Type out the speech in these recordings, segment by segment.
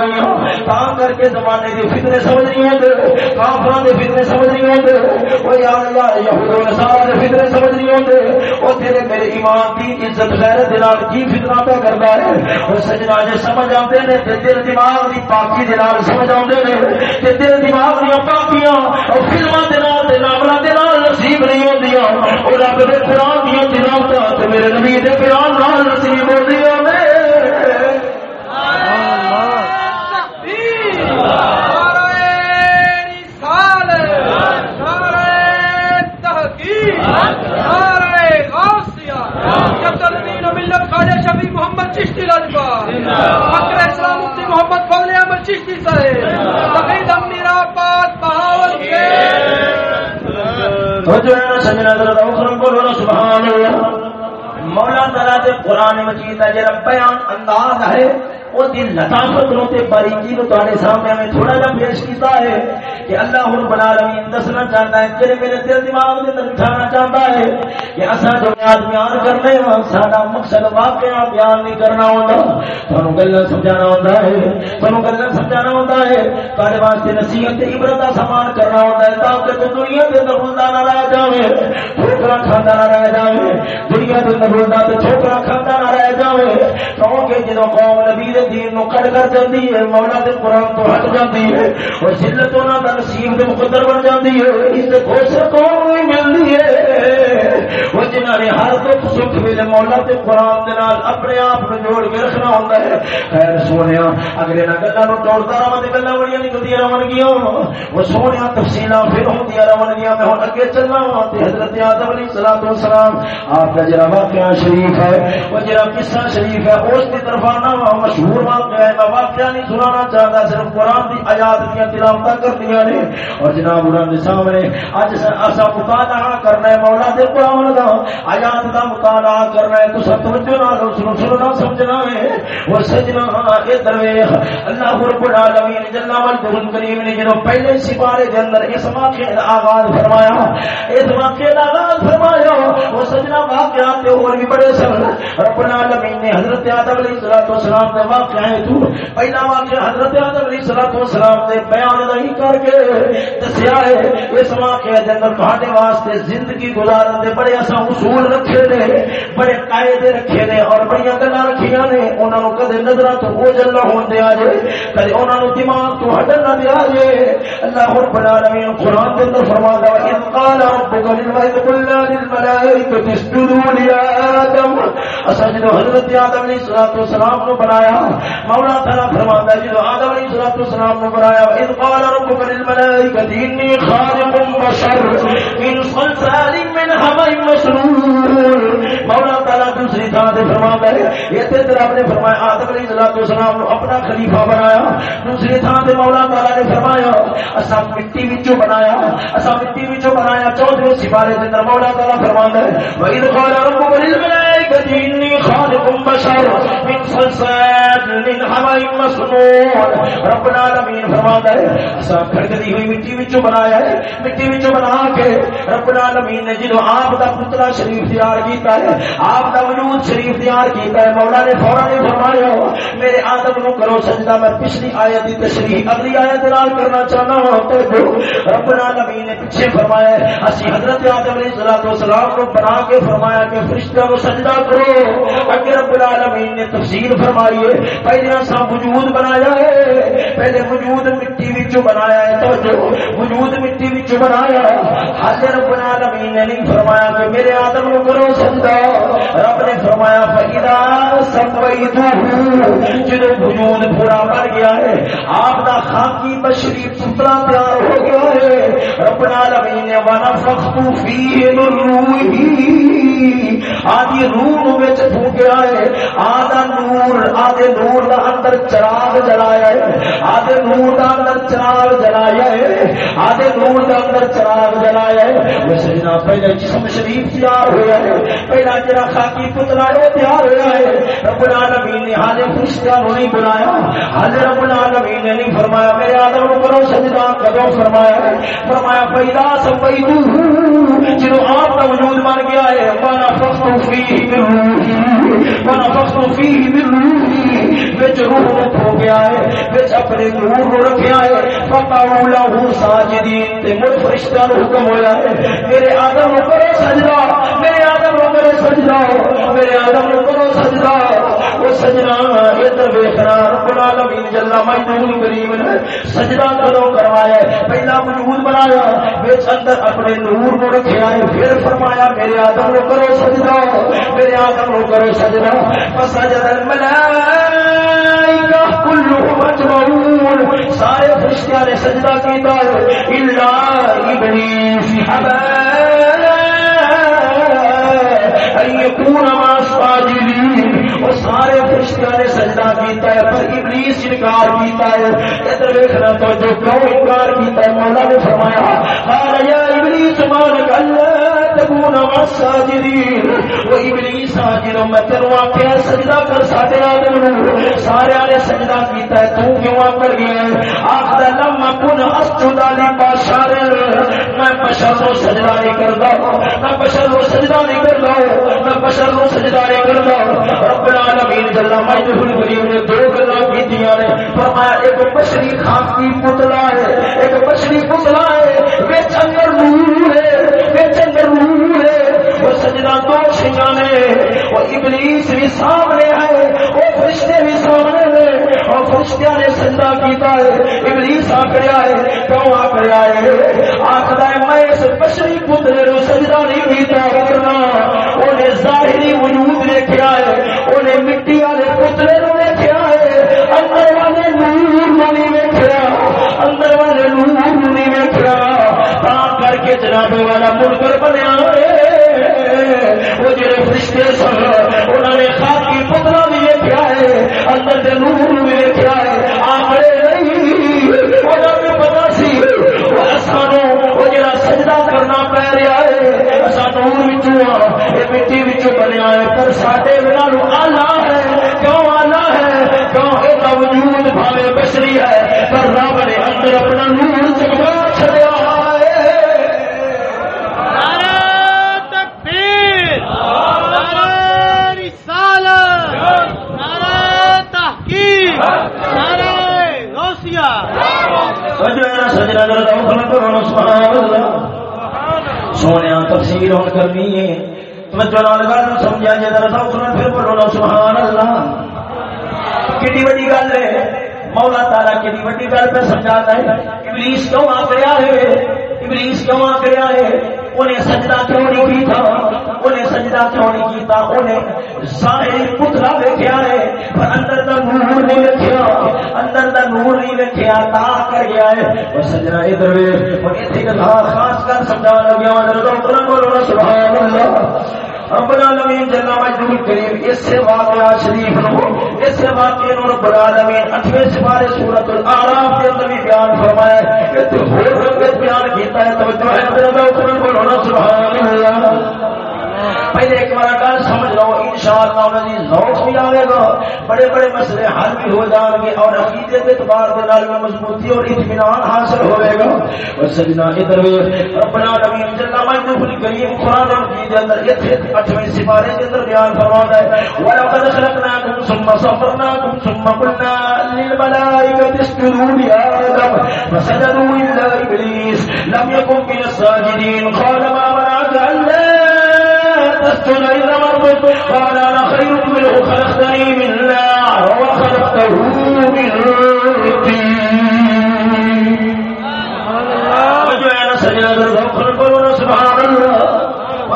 گئی تا کر کے زمانے کے فتنے سمجھ نہیں آتے کافران کے فتنے سمجھ نہیں آتے وہ یا اللہ، یہود و نصارا کے فتنے سمجھ نہیں آتے وہ تیرے میرے ایمان کی عزت غیرت دلال کی فتنہ پہ کرتا ہے؟ وہ سجنا جے سمجھ آتے ہیں تے تیرے دماغ دی پاکی دلال سمجھ آتے ہیں تے تیرے دماغ دی پاکیاں اور فلماں دلال تے نامرا دلال نصیب نہیں ہوندیاں۔ اور رب دے قرآن دیاں تلاوتاں تے میرے نبی دے بیان نال نصیب ہوندیاں نے۔ محمد چشتی لاجپا فخر اسلام مفتی محمد فضل احمد چشتی صاحب۔ تقید میرا پاک بہاول کے۔ توجہ جو ہے نا سجنا ذرا اخرم بولو نا سبحان اللہ۔ مولا تعالیٰ دے قرآن مجید دا جڑا بیان انداز ہے۔ وہ دی لطافت نو تے باریکی نو تواڈے سامنے میں تھوڑا جا پیش کیتا ہے کہ اللہ رب العالمین دسنا چاہتا ہے کہ میرے دل دماغ دے اندر بٹھانا چاہتا ہے کہ اسا جو بیان بیان کرنے ہاں ساڈا مقصد واقعہ بیان نہیں کرنا ہوندا۔ تھانوں گلاں سمجھانا ہوندا ہے تھانوں گلاں سمجھانا ہوندا ہے۔ تواڈے واسطے نصیحت تے عبرت دا سامان کرنا ہوندا ہے تاکہ تو دنیا دے اندر روندا نہ رہ جاوے ٹھوکرا کھاندا نہ رہ جاوے۔ دنیا دے اندر روندا تے ٹھوکرا کھاندا نہ رہ جاوے۔ کیونکہ جدوں قوم نبی دے دین نو کٹ کر جاندی ہے، مولا دے قرآن تو ہٹ جاندی ہے، اور ذلت انہاں دا نصیب دے مقدر بن جاندی ہے۔ اس تے خوش کون نہیں ملدی ہے؟ وہ جنہاں نے ہر دکھ سکھ ویلے مولا تے دے نال اپنے آپ جوڑ کے رکھنا ہوندا ہے۔ خیر سونیا، اگلے نہ گلاں نو توڑدا تے گلاں بڑیاں نکلدیاں رہن گیاں وہ سونیا تفصیلاں پھر ہوندیاں رہن گیاں۔ ہن اگے چلنا وا تے حضرت آدم علیہ الصلوۃ والسلام آپ جڑا واقعہ شریف ہے، وہ جڑا قصہ شریف ہے، اس کی طرف ہاں مشہور واقعہ ہے۔ میں واقعہ نہیں سنانا چاہتا صرف قرآن کی آیات دیا تلاوت کرنی نے۔ اور جناب سامنے اج مطالعہ کرنا ہے مولا دے قرآن کا آیات کا مطالعہ کرنا ہے تو سب توجہ نہ لو سنو سننا سمجھنا ہے۔ وہ سجنا اے درویش۔ اللہ رب العالمین جل مجدہ کریم نے جنوں پہلے سپارے دے اندر اس واقعے دا آغاز فرمایا، اس واقعے دا آغاز فرمایا، وہ سجنا واقعات تے اور بھی بڑے سن۔ رب العالمین نے حضرت آدم علیہ الصلوۃ والسلام دے واقعہ ہے تو پہلا واقعہ حضرت آدم علیہ الصلوۃ والسلام دے بیان نہیں کر کے دسیا ہے۔ اس واقعے دے اندر تہاڈے واسطے زندگی گزارن دے بڑے اساں اصول رکھے نے، بڑے قاعدے رکھے نے اور بڑی گلاں رکھیاں نے، انہاں نو کدے نظراں تو اوجل نہ ہون دیا جے کدے انہاں نو دماغ تو ہٹن نہ دیا جے اللہ رب العالمین قرآن دے اندر فرماتا ہے قال ربک للملائکۃ قلنا للملائکۃ اسجدوا لآدم۔ حضرت آدم علیہ الصلوۃ والسلام بنایا مولا تعالی فرماتا ہے جو آدم علیہ الصلوۃ والسلام بنایا قال ربک للملائکۃ انی خالق بشر من صلصال من رسول مولا تعالی دوسری تھان سے فرما ہے یہ تے رب نے فرمایا آدم علیہ الصلوۃ والسلام اپنا خلیفہ بنایا۔ دوسری تھان سے مولا تعالی نے فرمایا اصا مٹی وچوں بنایا اصا مٹی وچوں بنایا۔ چوتھے سپارے کے اندر مولا تعالی فرما ہے وہی وَإِذْ قَالَ رَبُّكَ رب العالمین فرماتا ہے اسا ہوئی مٹی وچوں بنایا ہے، مٹی وچوں بنا کے رب العالمین نے جدوں آپ دا شریف تیار کیتا ہے، آپ دا وجود شریف تیار کیتا ہے، مولا نے فوراً فرمایا میرے آدم نو کرو سجدہ، میں پچھلی آیت دی تشریح، اگلی آیت نال کرنا چاہنا ہوں، تو رب العالمین نے پیچھے فرمایا ہے، اسی حضرت آدم علیہ الصلوۃ والسلام کو بنا کے فرمایا کہ فرشتوں کو سجدہ زندہ کرو العالمین نے تفسیر فرمائی ہے۔ پہلے اسا وجود بنایا ہے۔ پہلے وجود مٹی وچوں بنایا ہے۔ تو جو وجود مٹی وچوں بنایا۔ حضرت رب العالمین نے نہیں فرمایا کہ میرے آدم کو کرو سجدہ۔ رب نے فرمایا فیدا سمویتہ جدو وجود پورا بن گیا ہے، آپ دا خاکی بشری پترا تیار ہو گیا ہے۔ رب العالمین نے، ونفخت فیہ من روحی آدھی روح وچ پھونکیا ہے۔ آدھا نور، آدھے نور دا اندر چراغ جلایا ہے، آدھے نور دا اندر چراغ جلایا ہے، آدھے نور دا اندر چراغ جلایا ہے۔ وہ سجنا پہلے جسم شریف تیار ہوا ہے، پہلا جرا خاکی پتلا ہے تیار ہوا ہے۔ رب العالمین نے حال فرشتہ نہیں بنایا حال رب العالمین نے نہیں فرمایا، میرے آدم کو کرو سجدہ کدو فرمایا ہے۔ فرمایا پیدا سبیتو جنہوں آپ کا وجود بن گیا ہے مانا فخت فیہ من روحی روح ہو گیا ہے اپنے نور نو رکھیا ہے۔ فقعوا له ساجدين تے فرشتہ نو حکم ہویا ہے۔ میرے آدم کرو سجدہ، میرے آدم نو کرو سجدہ، میرے آدم کرو سجدہ۔ او سجدہ ادھر ویکھنا رب العالمین کریم نے سجدہ کرو کروایا پہلا وجود بنایا اندر اپنے نور نو رکھیا ہے پھر فرمایا، میرے آدم کرو سجدہ، میرے آدم کرو سجدہ۔ فسجد الملائکہ اجمعون۔ سارے فرشتیاں نے سجدہ کیتا ہے۔ الا ابلیس ابا ان يكون مع وہ سارے فرشتیاں نے سجدہ کیتا ہے، پر ابلیس انکار کیتا ہے۔ ادھر ویکھنا تو جو کیوں انکار کیتا ہے، مولا نے فرمایا قال یا ابلیس ما اللہ! تكون مع الساجدين وہ ابلیس ساجد میں تینوں آکھیا سجدہ کر ساڈے آدم سارے نے سجدہ کیتا ہے، تو کیوں کر گیا ہے؟ آخر لم کن اسجد لبشر میں بشر کو سجدہ نہیں کردا میں بشر کو سجدہ نہیں کردا میں بشر کو سجدہ نہیں کردا رب العالمین جل مجدہ الکریم نے دو گلاں کیتیاں نے۔ فرمایا، ایک بشری خاکی پتلا ہے، ایک بشری پتلا ہے وچ اندر نور ہے۔ دو نے وہ ابلیس بھی سامنے ہے وہ فرشتے بھی سامنے نے اور فرشتہ نے سجدہ کیتا ہے۔ ابلیس آکڑیا ہے، کیوں آکڑیا ہے؟ آخر میں اس بشری کو جڑے سن انہوں نے خاکی پتلا بھی دیکھا ہے، اندر دے بھی دیکھا ہے۔ نہیں پتا سی سانو وہ جڑا سجدہ کرنا پی رہا ہے۔ یہ مٹی بنیا ہے پر ساڈے بنا آلہ ہے۔ کیوں آلہ ہے؟ کیوں یہ وجود بھاوے بشری ہے؟ پر رب نے اندر اپنا نور چکا چڑیا سونے کرنی ہے۔ میں جلال گل سمجھا ذرا پھر بولو سبحان اللہ کتنی بڑی گل ہے۔ مولا کتنی بڑی گل پہ سمجھاتا ہے۔ ابلیس کیوں آ گیا ہے؟ ابلیس کیوں آ گیا ہے؟ انہیں سجدہ کیوں نہیں کیتا؟ انہیں سجدہ کیوں نہیں کیتا؟ انہیں ظاہری پتلا دیکھا ہے، پر اندر نور نہیں دیکھا دا نور کر گیا ہے۔ وہ سجنا ادھر اور خاص کر سمجھا لگیا سبحان اللہ رب العالمین جل مجدود کریم، اس سے واقعہ شریف نو، اس سے واقعے نو رب العالمین، اٹھویں سپارے سورۃ الاعراف کے اندر بھی بیان فرمایا ہے۔ کہ تو ہور رنگت بیان کیتا ہے، توجہ ہے اوپر سبحان اللہ پہلے ایک بار گل سمجھ لو ان شاء اللہ انہوں کی ذوق بھی آئے گا۔ بڑے بڑے مسئلے حل بھی ہو جان گے اور عقیدے کے اعتبار کے نال میں مضبوطی اور اطمینان حاصل ہوئے گا۔ اور سجنا ادھر ربنا نبی جل مجدہ الکریم قرآن مجید کے اندر یہ اٹھویں سپارے کے اندر بیان فرماتا ہے، وَلَقَدْ خَلَقْنَاكُمْ ثُمَّ صَوَّرْنَاكُمْ ثُمَّ قُلْنَا لِلْمَلَائِكَةِ اسْجُدُوا لِآدَمَ فَسَجَدُوا إِلَّا إِبْلِيسَ لَمْ يَكُنْ مِنَ السَّاجِدِينَ قَالَ مَا مَنَعَكَ أَلَّا تسجد إلا مرض قال أنا خير منه خلقتني من نار وخلقته من طين سبحان الله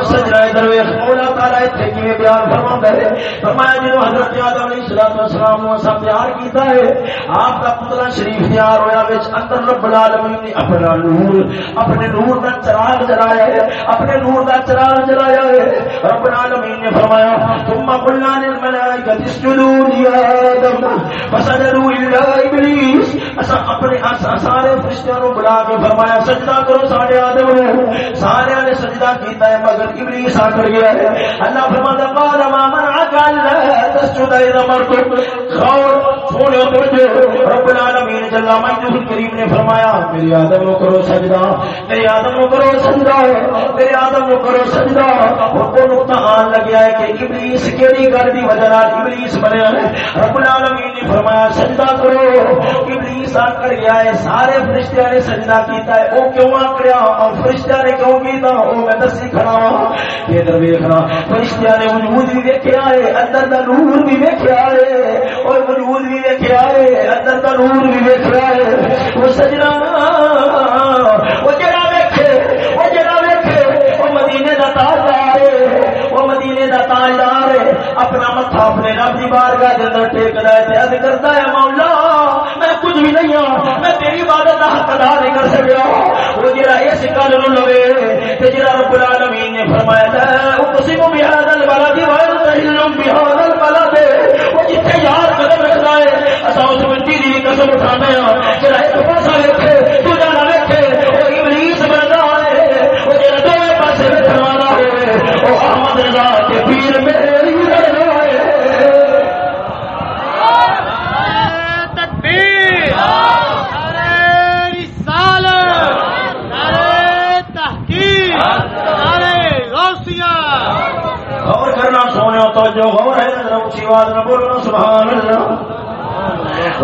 سجنا ادھر ویخ مولا تعالی اتنے کی بیان فرما ہے؟ فرمایا جنہوں حضرت آدم علیہ السلام والسلام نو اسا پیار کیتا ہے، آپ کا پتلا شریف تیار ہویا وچ اندر رب العالمین نے اپنا نور، اپنے نور دا چراغ جلایا ہے، اپنے نور دا چراغ جلایا ہے۔ رب العالمین نے فرمایا، ثم قلنا للملائکۃ اسجدوا لآدم، فسجدوا الا ابلیس اسا اپنے سارے فرشتوں کو بلا کے فرمایا، سجدہ کرو سارے آدم نے سارے نے سجدہ کیتا ہے مگر ابلیس آ کر گیا ہے۔ اللہ فرماتا قال ما منعك الا تسجد اذا مرت غور سونے توجہ رب العالمین اللہ مجدور کریم نے فرمایا میری آدم نو کرو سجدہ میری آدم نو کرو سجدہ میری آدم نو کرو سجدہ. وہ نقطہ آن لگیا ہے کہ ابلیس کیڑی گل دی وجہ نال ابلیس بنیا ہے رب العالمین نے فرمایا، سجدہ کرو۔ ابلیس آ کر گیا ہے، سارے فرشتیاں نے سجدہ کیتا ہے۔ او کیوں آ کریا اور فرشتیاں نے کیوں کیتا؟ او میں دسی کھڑا ہوں یہ در ویکھنا۔ فرشتیاں نے وجود بھی ویکھیا ہے، اندر دا نور بھی ویکھیا ہے۔ اور وجود بھی ویکھیا ہے، اندر دا نور بھی ویکھیا ہے۔ وہ سجنا، وہ جڑا ویکھے، وہ جڑا ویکھے، وہ مدینے دا تاجدار ہے، وہ مدینے دا تاجدار ہے۔ اپنا متھا اپنے رب دی بارگاہ دے اندر ٹیکدا ہے، تے عرض کردا ہے، مولا بھی نہیں ہوں۔ میں تیری عبادت دا حق ادا نہیں کر سکیا۔ وہ جڑا اس گل نو لوے تے جڑا رب العالمین نے فرمایا لا اقسم بهذا البلد وانت بهذا البلد، وہ جتھے یار قدم رکھدا ہے، اساں اس مٹی دی قسم اٹھانے ہاں۔ جڑا ایک پاسا ویکھے، دوجا نہ ویکھے، وہ ابلیس بندا ہے، وہ جڑا دوے پاسے ویکھن والا ہوے وہ احمد رضا کے پیر میرے بندا ہے تکبیر نعرہ رسالت نعرہ تحقیق نعرہ غوثیہ غور کرنا سونے تو جو غور ہے ذرا اونچی آواز میں بولنا سبحان اللہ۔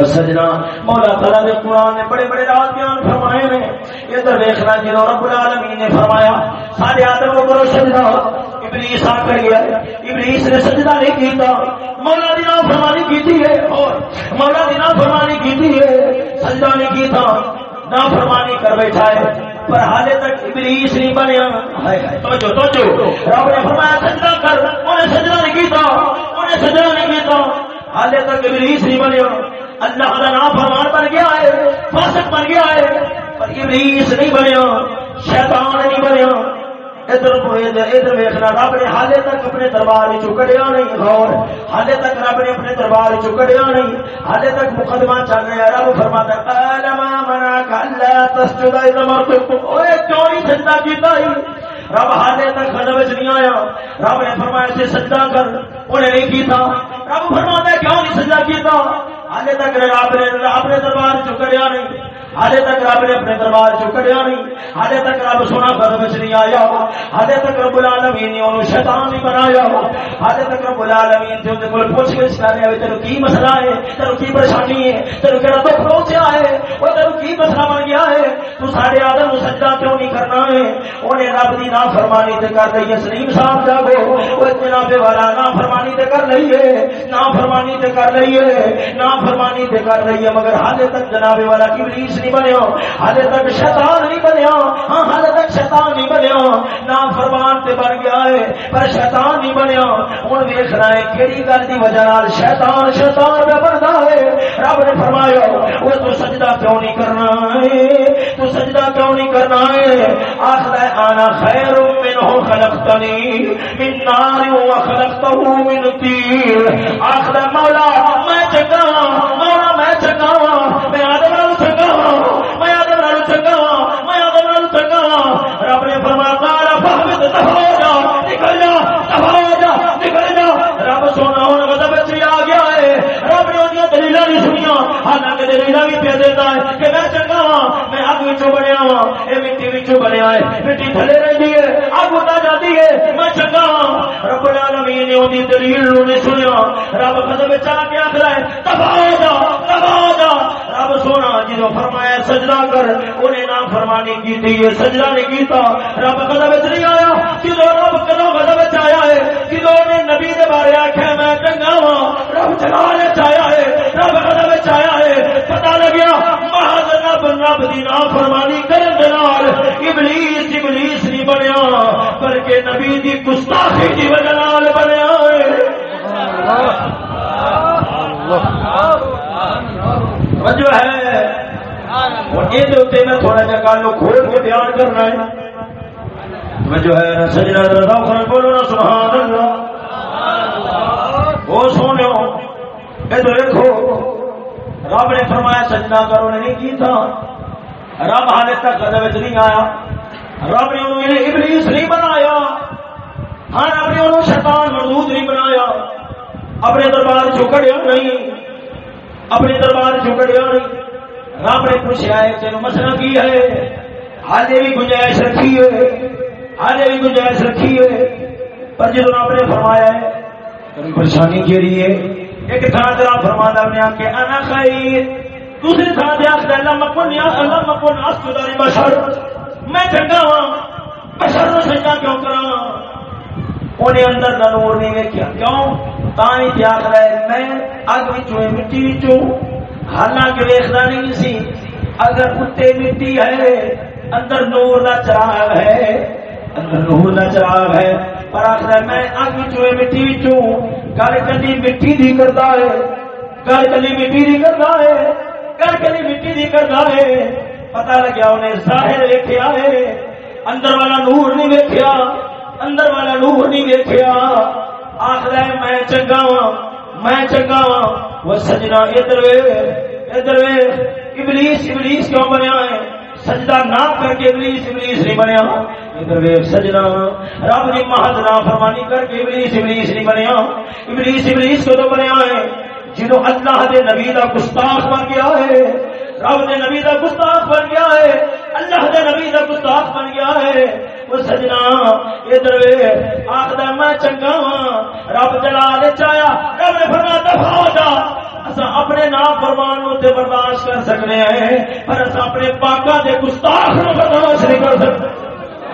سجنا، مولا تعالیٰ قرآن نے بڑے بڑے بیان فرمائے نے ادھر دیکھنا جنہوں رب العالمین نے فرمایا، سارے آدم کو کرو سجدہ ابلیس آ کر گیا ابلیس نے سجدہ نہیں کیتا۔ مولا فرمانی کیتی ہے۔ اور مولا فرمانی کیتی ہے۔ سجدہ نہیں کیتا۔ فرمانی کر بیٹھا ہے۔ پر حالے تک ابلیس نہیں بنیا۔ توجہ توجہ۔ رب نے فرمایا سجدہ کر۔ انہیں سجدہ نہیں کیتا۔ انہیں سجدہ نہیں کیتا حالے تک ابلیس نہیں بنیا اللہ کا نام فرمان بن گیا ہے، فاسق بن گیا ہے، پر ابلیس نہیں بنیا شیطان نہیں بنیا ادھر ادھر ویخنا رب نے حالے تک اپنے دربار چکڑیا نہیں، غور۔ حالے تک رب نے اپنے دربار چکڑیا نہیں۔ حالے تک مقدمہ چل رہا ہے، رب فرماتا ہے الما منا کلا تسجد، اذا مرتكم اوے کیوں نہیں سجدہ کیتا ہی؟ رب حالے تک غضب نہیں آیا۔ رب نے فرمایا سے سجدہ کر۔ انہیں نہیں کیتا۔ رب فرماتا ہے کیوں نہیں سجدہ کیتا؟ حالے تک رب نے اپنے دربار چکریا نہیں۔ حالے تک رب نے اپنے دربار چکڑیا نہیں حالے تک رب سونا قدم چ نہیں آیا حالے تک رب العالمین نے انہوں شیطان نہیں بنایا حالے تک رب العالمین جو دے کول پوچھ گچھ کر رہا ہے تیرو کی مسئلہ ہے تیرو کی پریشانی ہے تیرو کہڑا دکھ پہنچیا ہے وہ تیرو کی مسئلہ بن گیا ہے، تو ساڈے آدم نو سجدہ کیوں نہیں کرنا ہے؟ انہیں رب دی نافرمانی تے کر رہی ہے، سلیم صاحب جاگو، وہ جناب والا نافرمانی تے کر رہی ہے، نافرمانی تے کر رہی ہے، نافرمانی تے کر رہی ہے، مگر حالے تک جناب والا ابلیس نہیں بنیا حالے تک شیطان نہیں بنیا ہاں حالے تک شیطان نہیں بنیا نہ فرمان تے بن گیا ہے، پر شیطان نہیں بنیا ہوں دیکھنا ہے کہڑی گل کی وجہ نال شیطان شیطان میں بنتا ہے۔ رب نے فرمایا وہ تو سجدہ کیوں نہیں کرنا ہے؟ تو سجدہ کیوں نہیں کرنا ہے؟ آخر آنا خیر من ہو خلقتنی، من نار و خلقته من تیر۔ آخر مولا، میں چکا مٹی بنیا ہے مٹی تھلے رہندی ہے اگ جاتی ہے میں چنگا ہاں رب العالمین نے اودی دلیل نو نہیں سنیا رب وچ آ کے آکھدا ہے جا جا رب سونا جدو فرمایا سجدہ کر انہیں نہ فرمانی کی تھی یہ سجدہ نہیں کیتا رب قدم نہیں آیا جدو رب کدو قدم آیا ہے جدو نے نبی دے بارے آخیا میں چنگا وا رب چلا چایا ہے رب قدم آیا ہے پتا لگیا محض رب دی نا فرمانی کرن دے نال ابلیس ابلیس نہیں بنیا، بلکہ نبی دی گستاخی دی وجہ نال بنیا ہے۔ جو ہے؟ اور یہ اتنے میں تھوڑا جا گل کھول کے بیان کرنا ہے۔ میں جو ہے، سجنا رضا خان بولو نا سبحان اللہ۔ وہ سونے یہ تو دیکھو رب نے فرمایا سجنا کرو نے نہیں کی تھا رب حالے تک قدم نہیں آیا۔ رب نے انہوں ابلیس نہیں بنایا۔ ہاں رب نے انہوں شیطان مردود نہیں بنایا۔ اپنے دربار چکڑیا نہیں۔ اپنے دربار چکڑیا نہیں۔ رب نے پوچھا ہے تین مسئلہ کی ہے؟ آجے بھی گنجائش رکھی ہے۔ آجے بھی گنجائش رکھی ہے۔ پر جب رب نے فرمایا ہے تمہیں پریشانی کے لیے ایک تھان سے آپ فرما نے آ کے انا خیر۔ دوسری تھان سے آخر اللہ مکن یا اللہ مکن اسداری بشر۔ میں چنگا ہوں بشر نو سجدہ کیوں کراں؟ انہیں اندر کا نور نہیں ویکیا کیوں؟ تھی آخر ہے، میں اگ بچوں مٹی بچوں حالانکہ ویخنا نہیں سی۔ اگر اتنے مٹی ہے، اندر نور کا چراغ ہے۔ اندر نور کا چراغ ہے۔ پر آخر میں اگ بچوں مٹی بچوں گل کلی مٹی دی کرتا ہے۔ گل کلی مٹی دی کرتا ہے۔ گل کلی مٹی دی کرتا ہے۔ پتا لگیا انہیں ظاہر ویکیا ہے۔ اندر والا نور نہیں ویکیا اندر والا نور نہیں دیکھا آخر میں چنگا وا میں چنگا وا وہ سجنا ادھر ادھر ابلیس ابلیس کیوں بنیا ہے؟ سجدہ نہ کر کے ابلیس ابلیس نہیں بنیا۔ ادھر سجنا رب کی مہد نہ فرمانی کر کے ابلیس ابلیس نہیں بنیا ابلیس ابلیس کو تو بنیا ہے جنہوں اللہ دے نبی کا گستاخ بن گیا ہے، رب دے نبی کا گستاخ بن گیا ہے، اللہ دے نبی کا گستاخ بن گیا ہے۔ وہ سجنا ادھر آخر میں چنگا وا رب چلا چایا، رب نے فرما دفاع ہو جا۔ اپنے نام فرمان اتنے برداشت کر سکتے ہیں، پر اپنے پاکا کے گستاخ نو برداشت نہیں کر سکتے۔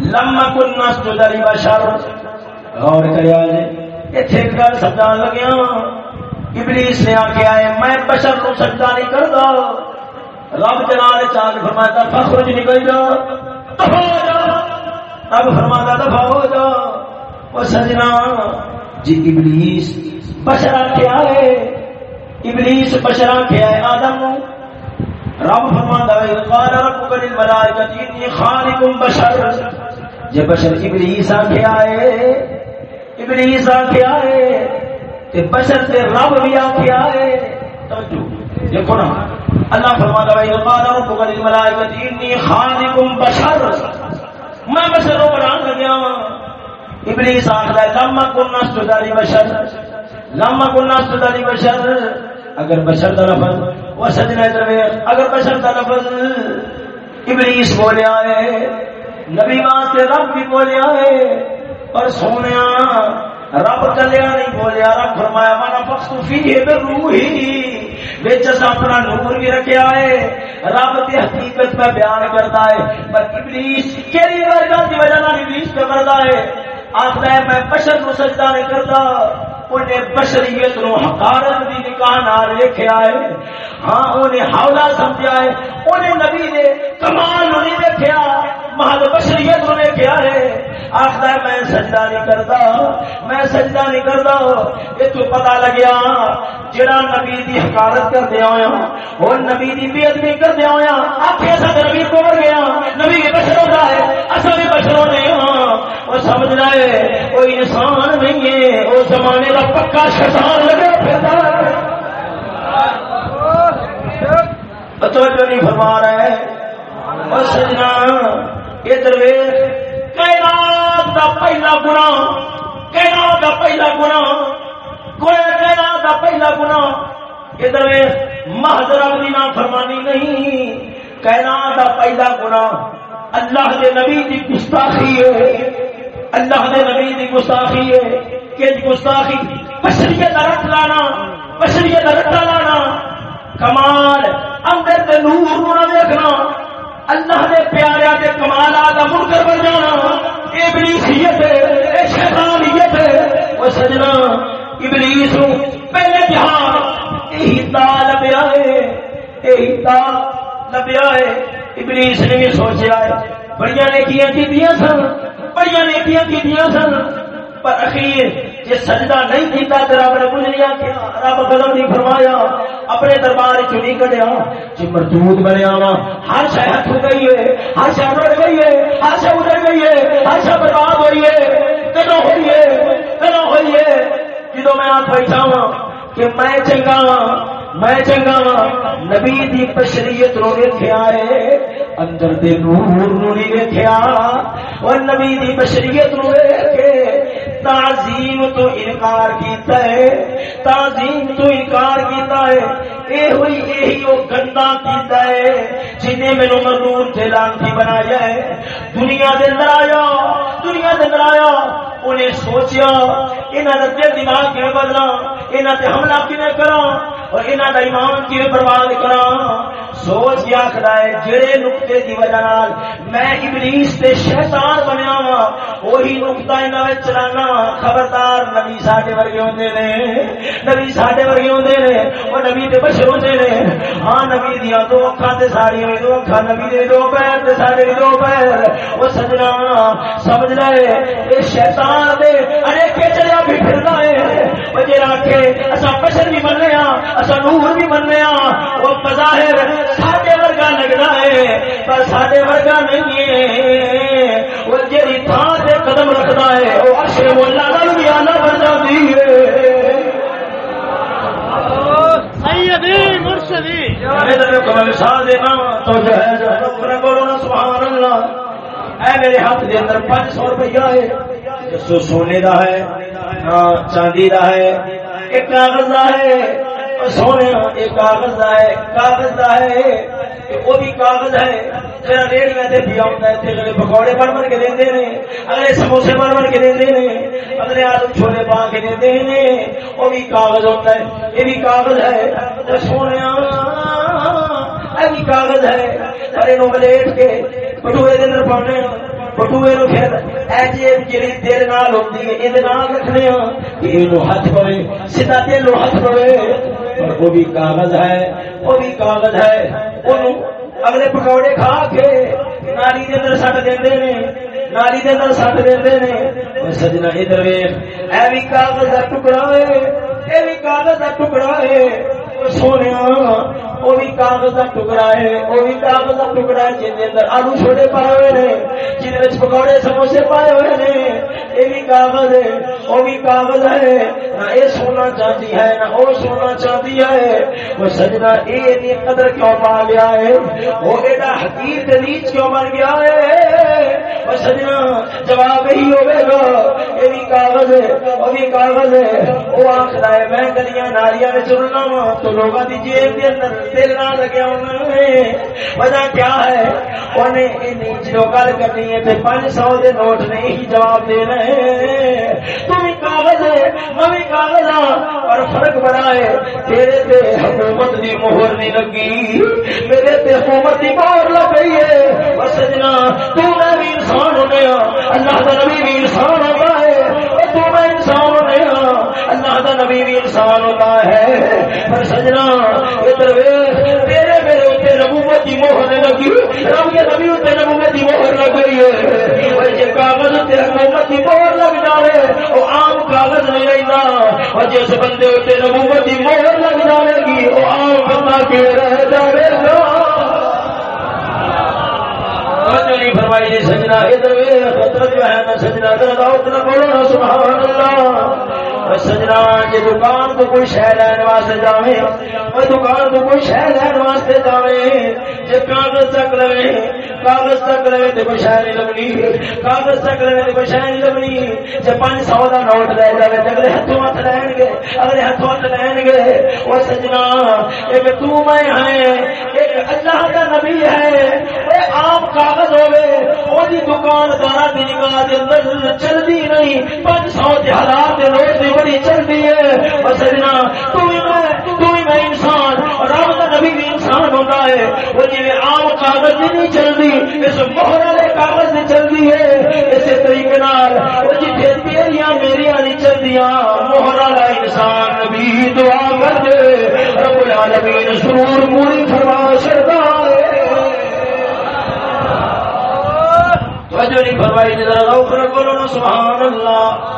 لما کنا سجدری بشر غور کریا جی ایتھے ایک گل سمجھان لگیا ابلیس نے آکھیا ہے، میں بشر کو سجدہ نہیں کردا۔ رب جلال چاند فرماتا فخرج نکل جا۔ دفع ہو جا۔ رب فرماتا دفع ہو جا۔ وہ سجنا۔ جی ابلیس بشرا کیا ہے۔ ابلیس بشرا کیا ہے، آدم رب فرماتا ہے، قال ربك للملائکه انی خالق بشر۔ یہ بشر ابلیس آ کیا ہے ابلیس آ کیا ہے کہ بشر سے رب بھی آ کیا ہے توجہ دیکھو نا اللہ فرماتا ہے قال ربك للملائکه انی خالق بشر. میں بشر کو بنا لگیا ابلیس آخر ہے لما كنا سجداری بشر. لما كنا سجداری بشر۔ اگر بشر کا لفظ وہ سجنا اگر بشر کا لفظ، ابلیس بولیا ہے نبی واسطے رب بھی بولیا ہے پر سونے رب کلیا نہیں بولیا رب فرمایا، مانا پخت فی روح ہی بچ اپنا نور بھی رکھا ہے رب کی حقیقت میں بیان کرتا ہے، پر ابلیس کہڑی وجہ ابلیس پہ کرتا ہے۔ آخر ہے، میں بشر کو سجدہ نہیں کرتا۔ انہیں بشریت نو حقارت دی نکاح نال لکھیا ہے۔ ہاں انہیں حولا سمجھا ہے۔ انہیں نبی نے کمال نہیں دیکھا محل بشریت نو دیکھا ہے۔ آخر میں سجدہ نہیں کرتا۔ میں سجدہ نہیں کرتا۔ یہ تو پتا لگیا، جڑا نبی دی حقارت کر دیا ہوا وہ نبی دی بے ادبی کر دیا ہوا آخر سا نبی کو گیا۔ نبی بشر ہوتا ہے اصل بھی بشر ہونے ہاں وہ سمجھ رہا ہے کوئی انسان نہیں ہے، وہ زمانے کا پکا شیطان لگا پھرتا توجہ نہیں فرما رہا ہے اور سجنا ادھر کائنات دا پہلا گنا کائنات دا پہلا گنا کوئی کائنات دا پہلا گنا ادھر محض رب دی فرمانی نہیں، کائنات دا پہلا گنا اللہ دے نبی دی گستاخی ہے۔ اللہ دے نبی دی گستاخی ہے کہ گستاخی بشریت رکھ لانا، بشریت رکھ لانا۔ کمال، اندر دے نور نو نہ دیکھنا اللہ دے پیارے دے کمالات دا منکر بن جانا۔ اے ابلیسیت ہے، اے شیطانیت ہے۔ وہ سجنا، ابلیس نو پہلے جہان یہی تا لبیا ہے یہی تا لبیا ہے۔ ابلیس نے بھی سوچا ہے بڑی نیکیاں کی سن؟ بڑی نیکیاں کی سن، پر اخیر جی سجدہ نہیں کیتا تو رب نے کچھ نہیں آخیا رب قدم نہیں فرمایا، اپنے دربار چ نہیں کٹیا جی مردود بنیا وا۔ ہر شہ ہاتھ گئی ہے، ہر شہ اڑ گئی ہے، ہر شہ اڑ گئی ہے، ہر شہ برباد ہوئی ہے۔ کدو ہوئی ہے؟ کدو ہوئی ہے؟ جدو میں آپ بیٹھا وا کہ میں چنگا وا میں چنگا نبی دی بشریت نو ویکھیا ہے، اندر دے نور نو نہیں ویکھیا۔ اور نبی دی بشریت نو ویکھ کے تعظیم تو انکار کیتا ہے، تعظیم تو انکار کیتا ہے۔ اے ہوئی یہی وہ گندا کیتا ہے جنہیں میرے مزدور سے لانتی بنایا ہے۔ دنیا دے اندر آیا، دنیا دے اندر آیا۔ انہیں سوچیا، انہاں دا دل دماغ کیویں بدلا انہاں تے حملہ کیویں کرا اور انہاں دا ایمان کیویں برباد کرا سوچ کے آخر ہے جڑے نقطے کی وجہ نال میں ابلیس تے شیطان بنیا وا وہی نقطہ انہاں وچ چلانا ہاں۔ خبردار نبی ساڈے ورگے ہوندے نے، نبی ساڈے ورگے ہوندے نے او نبی تے بشر ہوندے نے۔ ہاں نبی دیاں دو اکھاں تے ساڈی وی دو اکھاں نبی دے دو پیر تے ساڈے دو پیر۔ او سجنا ہاں، سمجھ لے، اے شیطان دے، ارے کے چلیا بھی پھردا ہے۔ او جے رکھے اساں بشر بھی مننے ہاں اساں نور بھی مننے ہاں۔ او بظاہر ساڈے ورگا لگدا ہے پر ساڈے ورگا نہیں ہے وہ جڑی تھان تے قدم رکھدا ہے او عرش مولا نال بھی اعلی بن جاندی ہے سیدی مرشدی میں تے کو مثال دینا تو جو ہے جو رب بولو نا سبحان اللہ اے میرے ہاتھ دے اندر 500 روپیہ ہے سونے دا ہے چاندی دا ہے ایک کاغذ دا ہے سونے ایک کاغذ دا ہے، کاغذ دا ہے کہ وہ بھی کاغذ ہے۔ جڑا ریڑیاں تے پیا ہوندا ہے تے اگلے پکوڑے بن بن کے دیندے نے، اگلے سموسے بن بن کے دیندے نے، اگلے آلو چھولے پا کے دیندے نے۔ وہ بھی کاغذ ہوتا ہے، یہ بھی کاغذ ہے۔ تے سونیا اے بھی کاغذ ہے۔ پر اینو کے بٹوے دے اندر پانے بٹوے نو پھر جی جڑی دل نال ہوندی ہے ایں نال رکھنے ہاں کہ اینو ہاتھ پوے، سیدھا دل نو ہاتھ پوے۔ پر وہ بھی کاغذ ہے، وہ بھی کاغذ ہے۔ وہ اگلے پکوڑے کھا کے نالی دے اندر سٹ دیندے نے، نالی دے اندر سٹ دیندے نے۔ او سجنا ادھر ویکھ، اے بھی کاغذ دا ٹکڑا ہے اے بھی کاغذ دا ٹکڑا ہے او سونیا وہ بھی کاغذ کا ٹکڑا ہے وہ بھی کاغذ کا ٹکڑا ہے جن اندر آلو چھوڑے پائے ہوئے نے جن پکوڑے سموسے پائے ہوئے نے یہ بھی کاغذ ہے وہ بھی کاغذ ہے نہ یہ سونا چاہتی ہے نہ وہ سونا چاہتی ہے وہ سجنا یہ قدر کیوں پا لیا ہے وہ ایڈا حقیق نیچ کیوں بن گیا ہے وہ سجنا جواب یہی ہوئے گا یہ بھی کاغذ ہے وہ بھی کاغذ ہے وہ آخر ہے میں گلیاں نالیاں میں چلنا وا تو لوگوں کی جیب کے اندر دل نہ لگے وجہ کیا ہے انہیں جو گل کرنی ہے تو پانچ سو کے نوٹ نہیں ہی جواب دے رہے تم بھی کاغذ ہے میں بھی کاغذ ہاں اور فرق بڑا ہے تیرے تے حکومت کی مہر نہیں لگی میرے تے حکومت کی مہر لگ گئی ہے اور سجنا تو میں بھی انسان ہونے ہاں اللہ کا نبی بھی انسان ہوتا ہے اور تو میں انسان اللہ کا نبی بھی انسان ہوتا ہے۔ پر سجنا، ادھر تیرے میرے اتنے نبوت کی موہر لگی۔ رب کے نبی اتنے نبوت کی موہر لگ گئی ہے۔ اور یہ کاغذ اتنے حکومت کی موہر لگ جائے وہ عام کاغذ نہیں رہتا اور جس بندے اتنے نبوت کی موہر لگ جائے گی وہ عام بندہ کے رہ جائے گا۔ نہیں فرمائی جی سجنا ادھر خطر جو ہے نا سجنا، ادھر اتنا بولو نا، سبحان اللہ۔ سجنا جی دکان تو کوئی شہ لینا واسطے جاوے۔ وہ دکان تو کوئی شہ لین واسطے جاوے جی کاغذ تک لگے، کاغذ تک لگے تو کوئی شہ نہیں لگنی، کاغذ تک لگے تو کوئی شہ نہیں لگنی جی پانچ سو کا نوٹ لے جائے اگلے ہاتھوں ہاتھ لین گے، اگلے ہاتھوں ہاتھ لین گے وہ سجنا، ایک تو میں ہے، ایک اللہ کا نبی ہے وہ عام کاغذ ہوے وہ دکاندار کی نگاہ کے اندر چلتی نہیں، پانچ سو حالات نوٹ کی بڑی چلتی ہے اور سجنا، تو ہی میں تو انسان، رب کا نبی بھی انسان ہوتا ہے۔ وہ جی عام کاغذ نہیں چلتی، اس مہر والے کاغذ سے چلتی ہے۔ اسی طریقے وہ جی جتنے تیریاں میریا نہیں چلتی مہر والا انسان نبی دعا کر دے رب العالمین سرور پوری فرما چڑھتا ہے۔ توجہ نہیں فرمائی جی ذرا غوث رکھو سبحان اللہ۔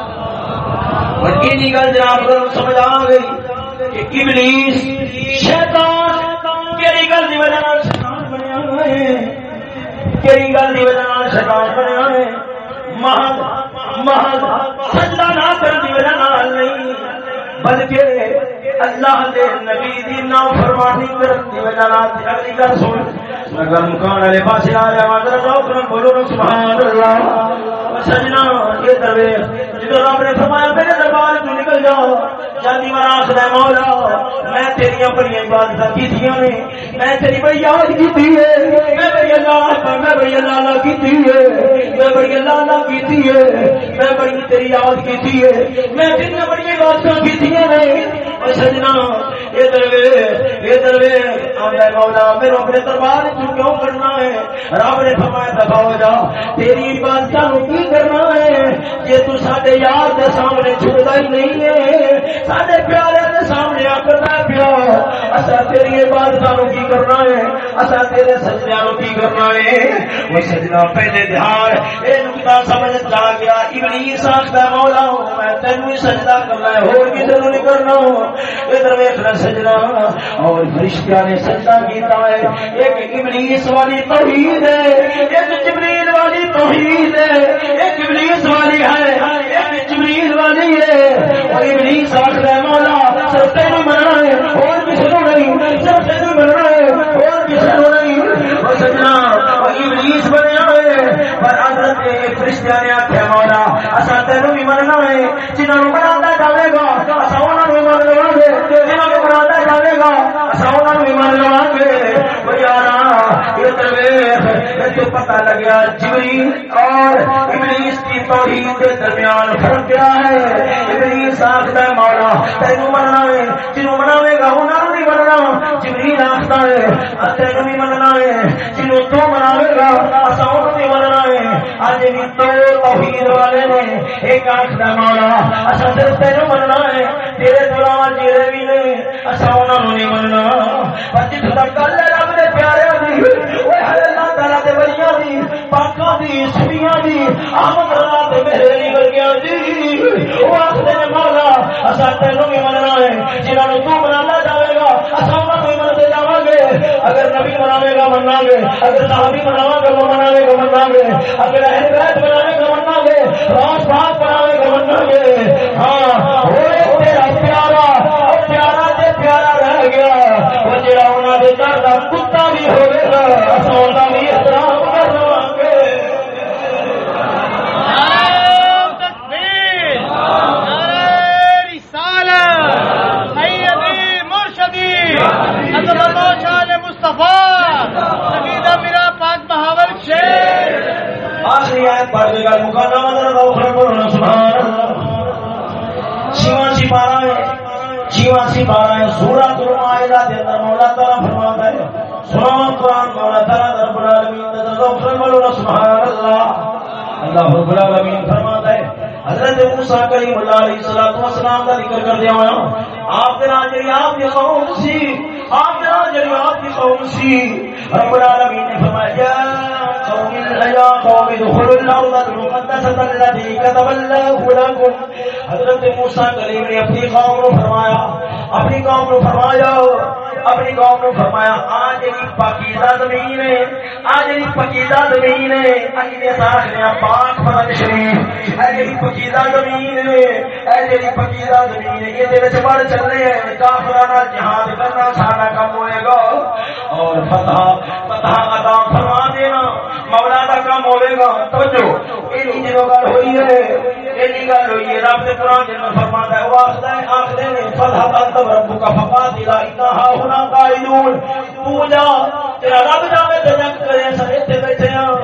اور یہ جی گل جناب، سمجھ آ گئی۔ کہ ابلیس، شیطان کیڑی گل کی وجہ شیطان بنیا ہے۔ کیڑی گل کی وجہ شیطان بنیا ہے۔ محض محض سجدہ نہ کرنے کی وجہ نہیں، بلکہ اللہ دے نبی دی نا فرمانی کرن دی وجہ نال اگلی گل سن۔ اگر مکان والے پاسے آ جا مگر روکن بولو سبحان اللہ۔ سجنا، یہ دروے جدو رب نے فرمایا، میرے دربار تو نکل جاؤ۔ جلدی مرا آخر مولا۔ میں تیری بڑی عبادت کی نے میں تیری بڑی یاد کی میں بڑی اللہ میں بڑی اللہ کی میں بڑی اللہ کی میں بڑی تیری یاد کی میں تین بڑی عبادت کی نے سجنا اچھا یہ دروے یہ دروے مولا، میرے اپنے دربار کیوں کرنا ہے؟ رب نے فرمایا دفاع ہو جا تیری عبادت کی کرنا ہے؟ یہ تو سارے یار کے سامنے چھوٹا ہی نہیں ہے۔ سارے پیارے کے سامنے آکرنا پیا تیری کی کرنا ہے؟ تیرے سجدہ کی کرنا ہے؟ وہ سجنا پہلے دھیان نقطہ سمجھ جا گیا، ابلیس مولا، میں تینوں سجدہ کرنا ہے اور کسی نہیں کرنا۔ ادھر اور نے سجدہ کیتا ہے۔ ایک ابلیس والی توحید ہے، ایک جبریل والی توحید ہے۔ ایک ابلیس والی ہے ایک جبریل والی ہے اور ابلیس آخر مولا صرف تینوں مننا ہے اور کسی کو نہیں صرف تینوں مننا ہے اور کسی کو نہیں اور سجنا اور ابلیس بنیا ہے پر حضرت فرشتہ نے آخیا مولا اصا تینوں بھی مننا ہے جنہوں نے بنا جائے گا اصا انہوں نے من لوا گے جنہوں نے بنا جائے گا اصا انہوں نے من لوا گے تو پتا لگیا جبریل اور ابلیس توحید کے درمیان فرق کیا ہے؟ ابلیس آخر ہے مولا تینوں مننا ہے جنوں مناوے گا انہوں نہیں مننا جبریل آخر ہے تینوں بھی مننا ہے جنوں تو مناوے گا اصا انہوں نہیں مننا ہے اج بھی تو توحید والے نے ایک آخر مولا اصا صرف تینوں مننا ہے تیرے تو علاوہ جیڑے بھی نے اصا انہوں نہیں مننا پر جتنا تک گل رب دے پیارے دی وہ اللہ تعالی دے ولیاں دی پاکاں دی سبیاں دی، آمد رضا تے میرے نے، مولا، اسا تینوں مننا ہے، جنہاں تو منانا جاوے گا، اسا انہاں منتے جاواں گے۔ اگر نبی مناوے گا، مننا گے۔ اگر صحابی مناواں مناوے گا، مننا گے۔ اگر اہل بیت مناوے گا، مننا گے۔ راز پاک مناوے گا، مننا گے۔ ہاں ہوئے تیرا پیارا پیارا تے پیارا رہ گیا۔ وہ جڑا انہاں دے قوم سی رب العالمین نے فرمایا قوم قوم ادخلوا الارض التي كتب الله لكم. حضرت موسیٰ کریم نے اپنی قوم کو فرمایا، اپنی قوم کو فرمایا، اپنی قوم کو فرمایا، آج جی پاکیزہ زمین ہے، آج جی پاکیزہ زمین ہے، اگلے ساتھ نے پاک فرد شریف اے جی پاکیزہ زمین ہے، اے جی پاکیزہ زمین ہے، یہ دے وچ بڑھ چلے ہیں۔ کافراں جہاد کرنا سارا کام ہوئے گا۔ اور فتح فتح عطا فرما دینا۔ مولا کا کام ہوئے گا۔ توجہ، اینی جدو گل ہوئی ہے، اینی گل ہوئی ہے، رب نے قرآن کے اندر فرماتا ہے، وہ آخدا ہے، آخدے نے، فتح انت ربک فقاتلا انها هنا قائلون۔ پوجا تیرا رب جاوے تے جنگ کرے سر ایتھے بیٹھے ہاں۔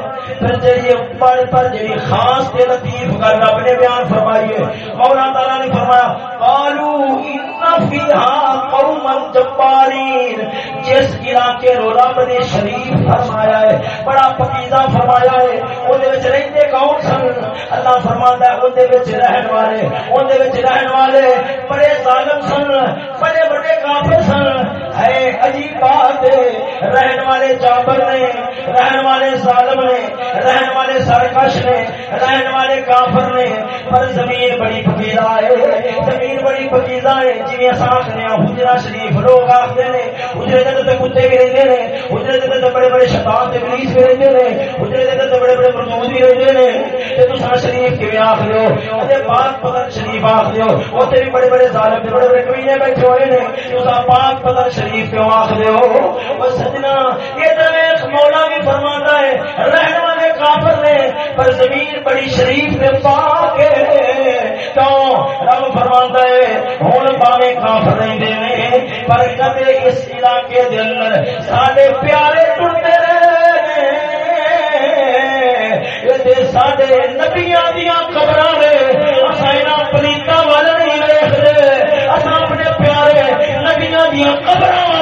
پھر جی پر پر جی خاص تے لطیف کر رب نے بیان فرمائی ہے۔ مولا تعالی نے فرمایا، قالوا ان فیها قوما جبارین جس علاقے رو رب نے شریف فرمایا ہے، بڑا پکیزہ فرمایا ہے۔ وہ رہتے کون سن؟ اللہ مولا فرماندا ہے، اون دے وچ رہن والے۔ اون دے وچ رہن والے بڑے ظالم سن، بڑے بڑے کافر سن۔ ہے، عجیب بات ہے۔ رہن والے جابر نے، رہن والے ظالم نے رہن والے سرکش نے، رہن والے کافر نے، پر زمین بڑی پکیلا ہے، زمین بڑی پکیلا ہے جی اصا آخنے حجرا شریف لوگ آخر نے، حجرے دے کتے بھی رہتے ہیں حجرے دے بڑے بڑے شیطان تے پولیس بھی رہتے ہیں حجرے دے بڑے بڑے مردود بھی رہتے ہیں تے تسا شریف کیویں آخ دیو تے پاک پتن شریف آخ دیو اوتھے بھی بڑے بڑے ظالم تے بڑے بڑے کمینے بیٹھے ہوئے نے۔ تسا پاک پتن شریف کیوں آخ دیو او سجنا، یہ تے مولا بھی فرماندا ہے، رہن والے کافر نے پر زمین بڑی شریف تے پاک ہے۔ کیوں؟ رب فرماندا ہے ہن پاویں کافر رہندے نے پر کدے اس علاقے دے اندر ساڈے پیارے ٹرتے رہے۔ سڈے نبیا دیا خبر اصا پلیتا وال نہیں ویختے اصا اپنے پیارے نبیا دیا خبر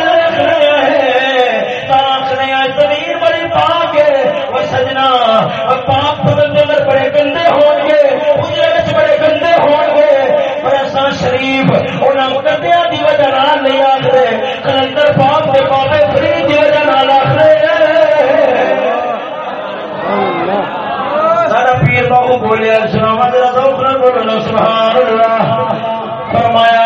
شریف انہوں گندیا دی وجہ نال نہیں آخر کلندر پاپ دے پاپے فرید دی وجہ نال آکھدے سارا پیر بابو بولیا سنا بولنا سبحان اللہ۔ فرمایا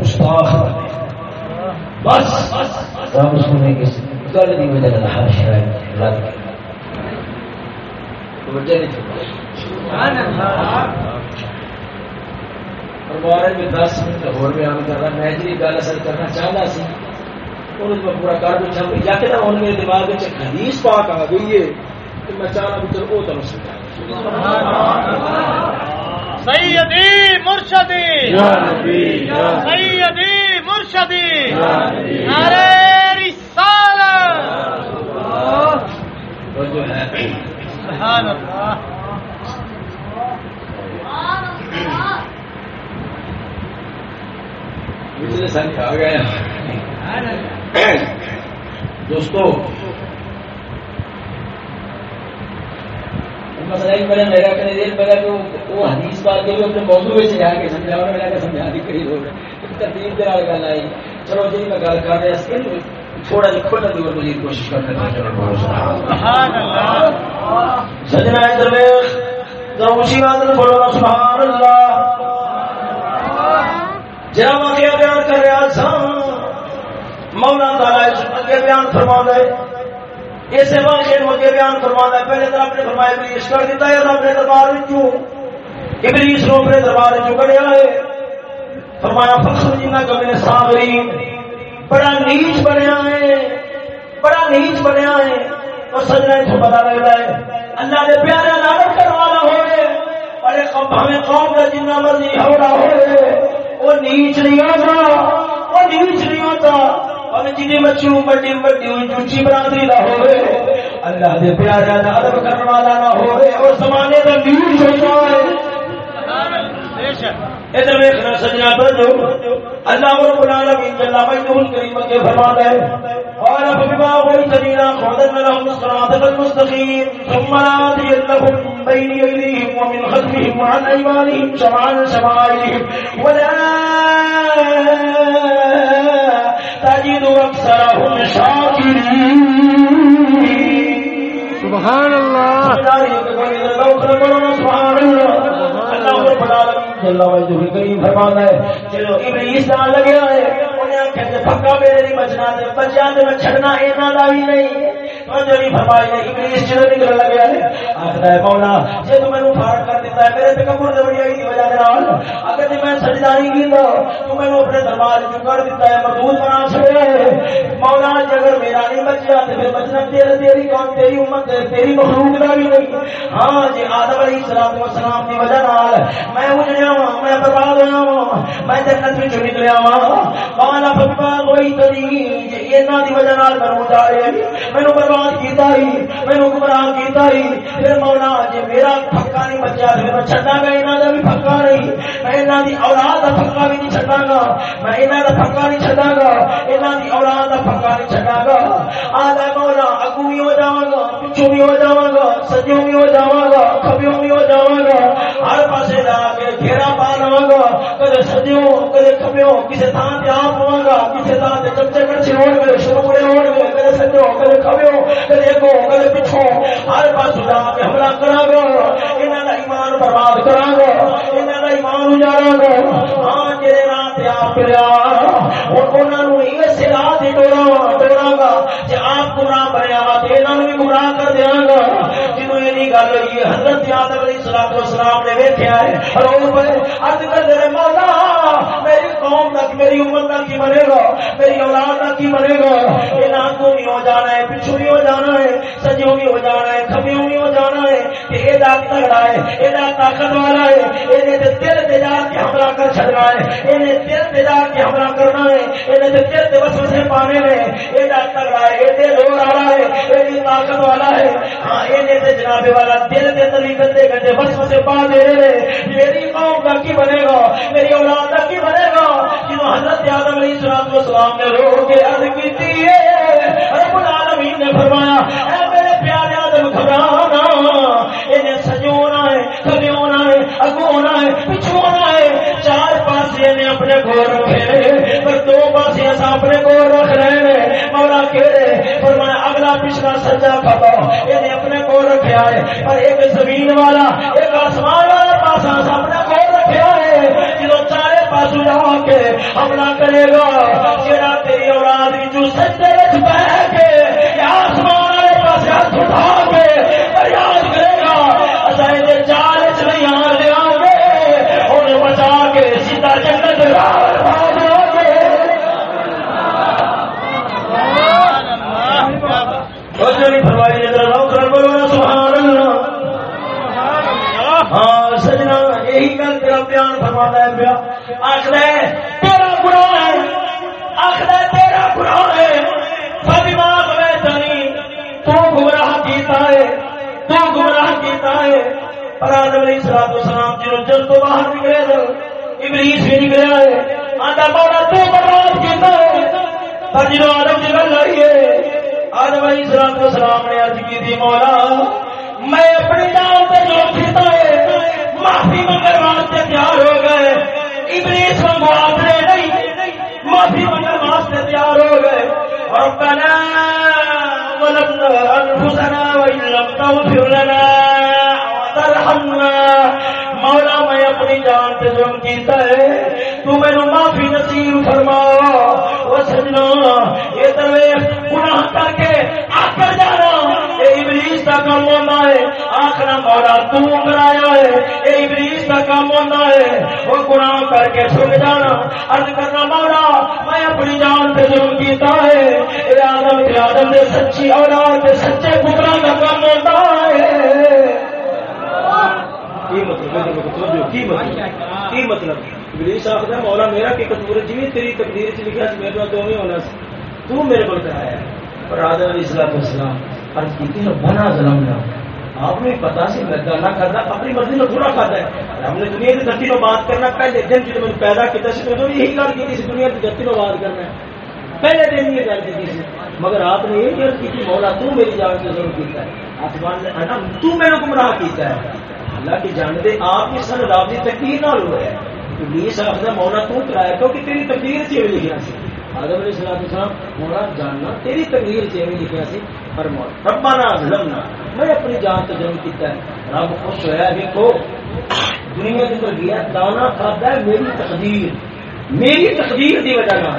گستاخ بس۔ رب سنے کی گل کی وجہ سے ہر شاید لگ گئی میں دس منٹ ہو بیان کر میں جی گل اصل کرنا چاہتا سی۔ پورا کر بیٹھا یا کہ میرے دماغ حدیث پاک آ گئی ہے میں چاہنا بھی وہ تمہیں سمجھا سیدی مرشدی۔ سیدی مرشدی۔ نعرے دوستو مسئلہ میرا کرے یہ پیدا کہ وہ حدیث بات جو اپنے موضوع میں جا کے سمجھا اور میرا کہ سمجھا دی کری ہو ترتیب دے گل آئی۔ چلو جی میں گل کر رہا سی تھوڑا جی کھولنے اور مزید کوشش کرنا سجنا درویش۔ ذرا اسی بات نے بولو سبحان اللہ۔ جرا واقعہ بیان کر رہا مولا تعالی اگے بیان فرما دے اس واقعے اگے بیان فرما دے پہلے تو اپنے فرمایا ابلیس کر دیتا ہے اپنے دربار وچوں ابلیس نو اپنے دربار وچوں کڈیا ہے فرمایا، فخر جنہ کبھی صابرین بڑا نیچ بنیا ہے، بڑا نیچ بنیا ہے۔ اور سجنا اس پتا لگتا ہے، اللہ دے پیارے لعنت کرنے والا ہوئے، بڑے ہمیں قوم کا جنہ مرضی ہوڑا ہوئے، وہ نیچ نہیں ہوتا وہ نیچ نہیں ہوتا اور جنہیں بچوں، بڑی بڑی اونچی برادری نہ ہوئے، اللہ دے پیارے نہ ادب کرنے والا نہ ہوئے، اور زمانے کا نیچ ہوتا ہے ادھر ویکھنا سجنا بجو اللہ رب العالمین جل مجدہ الکریم کے فرماتا ہے قال فبما غويتنينا قعدنا لهم صراطك المستقيم ثم لآتينهم من بين يديهم ومن خلفهم وعن أيمانهم شمعا شمائلهم. ولا تجد أكثرهم شاكرين. سبحان اللہ۔ سبحان اللہ۔ رب العالمین جل وجہ کریم فرماتا ہے۔ چلو ابلیس نال لگیا ہے کہ میرے نہیں بچنا تے بچیا تے میں چھڑنا انہاں دا ہی نہیں۔ تو نکل ہے ہے مولا، جے تو مینوں فارغ کر دیتا ہے، میرے وجہ نال اگر میں سجدہ نہیں کیتا، تو اپنے دربار کر دیتا ہے مردود بنا چھڑیا ہے مولا اگر میرا نہیں بچیا پھر بچنا تیرے تیری قوم تیری امت، تیری مخلوق دا بھی نہیں۔ ہاں جی آدم علیہ السلام والسلام وجہ نال میں اجڑیا میں برباد ہویا میں جنت وچ نکلیا وا قال فبما غويتني انہاں دی وجہ نال میں مینوں برباد برباد کیتا ہی مینوں گمراہ کیتا ہی پھر مولا جے میرا پھکا نہیں بچیا تے میں چھڈا گا انہاں دا بھی پھکا نہیں میں انہاں دی اولاد دا پھکا بھی نہیں چھڈا گا۔ میں انہاں دا پھکا نہیں چھڈا گا۔ انہاں دی اولاد دا پھکا نہیں چھڈا گا۔ آلا مولا، اگو بھی ہو جاواں گا، پچھو بھی ہو جاواں گا سجوں بھی ہو جاواں گا، کھبیوں بھی ہو جاواں گا۔ ہر پاسے جا کے گھیرا پا لواں گا۔ کدے سجوں کدے کھبیوں کسے تھان تے آپ ہواں گا کسے تھان تے چمچے کڑچے ہون گے شروڑے ہون گے کدے سجوں کدے کھبیوں کدے اگوں کدے پچھوں ہر پاسے جا کے حملہ کراں گا انہاں دا ایمان برباد کراں گا انہاں دا ایمان اجاڑاں گا ہاں جے راہ تے آپ پیا اور انہاں نو اس راہ تے ڈوراں ڈوراں گا جے آپ گمراہ بنیا وا تے انہاں نو بھی گمراہ کر دیاں گا گل ہوئی ہے، حضرت آدم علیہ السلام والسلام نے ویکھیا ہے رو پے اج کل مولا میری قوم دا میری امت کی بنے گا، میری اولاد دا کی بنے گا۔ انہاں کو بھی ہو جانا ہے؟ پیچھے بھی ہو جانا ہے سجوں بھی ہو جانا ہے کھبیوں بھی ہو جانا ہے کہ اے دا تگڑا ہے اے دا طاقت والا ہے اے نے دل جا کے حملہ کر چھڑنا ہے اے نے دل جا کے حملہ کرنا ہے اے نے تے دل پانے نے اے دا تگڑا ہے اے تے زور والا ہے اے دی طاقت والا ہے۔ ہاں اے نے تے جناب والا دل تے تلی گندے گندے وسوسے پا دے رہے میری قوم کا کی بنے گا؟ میری اولاد کا کی بنے گا؟ جنہوں حضرت آدم علیہ السلام والسلام نے رو کے عرض کی ہے، رب العالمین نے فرمایا، اے میرے پیارے آدم، گھبرانا۔ انہیں سجونا ہے کبھی ہونا ہے اگو ہونا ہے پچھو ہونا ہے۔ چار پاسے نے اپنے گور رکھے پر دو پاسے ایسا اپنے گور رکھ رہے ہیں مولا کہے فرمایا، اگلا پچھلا سجا کھپا انہیں اپنے گور رکھا ہے، پر ایک زمین والا، ایک آسمان والا پاسا اپنے گور رکھا ہے۔ جدو چارے پاسو جا کے حملہ کرے گا۔ جڑا تیری اولاد جو سجدے وچ بیٹھ کے آسمان والے پاسے ہاتھ اٹھا کے فریاد کرے گا۔ اسائیں دے جال وچ نہیں آن دیا گے انہیں بچا کے سیدھا جنت راہ بھاگ گے توجہ نہیں فرمائی جدر لوگ کر بولو سبحان اللہ۔ ہاں سجنا یہی گل تیرا بیان فرماتا ہے پیا آخر تیرا گناہ ہے۔ آخر تیرا گناہ ہے۔ سب ماں میں تنی تو گمراہ کیتا ہے۔ تو گمراہ کیتا ہے۔ پر آدم علیہ السلام تو سلام جنہوں جل تو باہر نکلے تو ابلیس بھی نکلیا ہے آدھا مولا تو برباد کیتا ہے۔ پر جنہوں آدم کی گل آئی ہے آدم علیہ السلام کو سلام نے عرض کی تھی مولا۔ میں اپنی جان سے جو کھیتا ہے، معافی منگل واسطے تیار ہو گئے۔ ابلیس کو معافرے نہیں، معافی منگل واسطے تیار ہو گئے۔ ربنا ظلمنا انفسنا وان لم تغفر لنا وترحمنا۔ مولا، میں اپنی جان سے ظلم کیتا ہے۔ تو میرے معافی نصیب فرما۔ وہ سجنا یہ دروے گناہ کر کے آکر جانا۔ اے ابلیس کا کام ہونا ہے۔ آخر مولا، تو کرایا ہے۔ اے ابلیس کا کام ہونا ہے۔ وہ گناہ کر کے چھپ جانا۔ عرض کرنا، مولا، میں اپنی جان سے ظلم کیتا ہے۔ اے آدم کے آدم دے سچی اولاد، دے سچے پترا کا کام ہوتا ہے۔ کی مطلب؟ کی مطلب؟ کی مطلب؟ ابلیس آخر مولا میرا کی قصور جی تیری تقدیر چ لکھا سی میرے میں ہونا سی تو میرے کو پر آدم علیہ السلام عرض بنا ظلم نہ آپ نے پتا سی میں گانا کرنا، اپنی مرضی میں ہے۔ ہم نے دنیا کی دھرتی میں بات کرنا، پہلے دن جب میں پیدا کیا سی میں یہی گل کی دنیا کی دھرتی میں بات کرنا ہے۔ پہلے دن یہ گل کی مگر آپ نے یہ گل کی مولا تو میری جان سے ظلم کیتا ہے۔ آسمان نے تو میرے گمراہ کیتا ہے۔ اللہ کی جانتے آپ کی سن رابطی تقدیر نہ ہوئے ہے۔ پولیس آخر مولا تو کرایا کیونکہ تیری تقدیر سے بھی لکھا سی۔ آدم علیہ السلام السلام مولا جاننا تیری تقدیر سے بھی لکھا سی، پر مولا ربنا ظلمنا۔ میں اپنی جان تو ظلم کیتا ہے۔ رب خوش ہویا دیکھو، دنیا کے اندر گیا، دانا کھاتا ہے، میری تقدیر۔ میری تقدیر دی وجہ نہ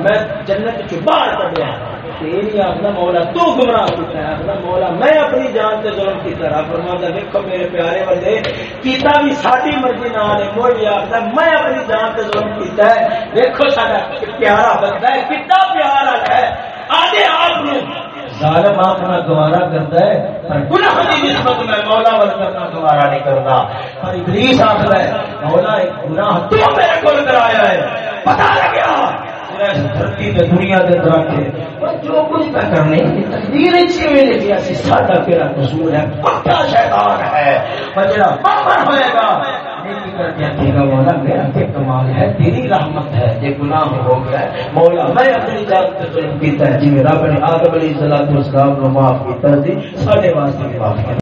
میں جنت چ باہر کڈیا۔ تیری آخر مولا تو گمراہ کیتا ہے، آخر مولا میں اپنی جان سے ظلم کیتا رہا فرماتا دیکھو میرے پیارے بندے، کیتا بھی ساری مرضی نہ آنے کوئی آخر، میں اپنی جان سے ظلم کیتا ہے۔ دیکھو سارا پیارا بندہ ہے، کتنا پیارا ہے۔ آدھے آپ نے ظالم آخنا گوارا کرتا ہے، پر گناہ کی نسبت میں مولا ول کرنا گوارا نہیں کرتا۔ پر ابلیس آخر ہے، مولا ایک گناہ تو میرے کو کرایا ہے۔ پتا لگیا۔ دھرتی دنیا جو کچھ کرنے تقدیر اچھی میں ساڈا قصور ہے پکا شیطان ہے۔ ہوئے گا۔ نیکی کر کے مولا میرا کمال ہے تیری رحمت ہے۔ یہ گناہ ہو گیا ہے۔ مولا، میں اپنی جان سے ظلم کیتا ہے جی رب نے آدم علیہ الصلوۃ والسلام کو معاف کیتا ساڈے واسطے معاف کیا۔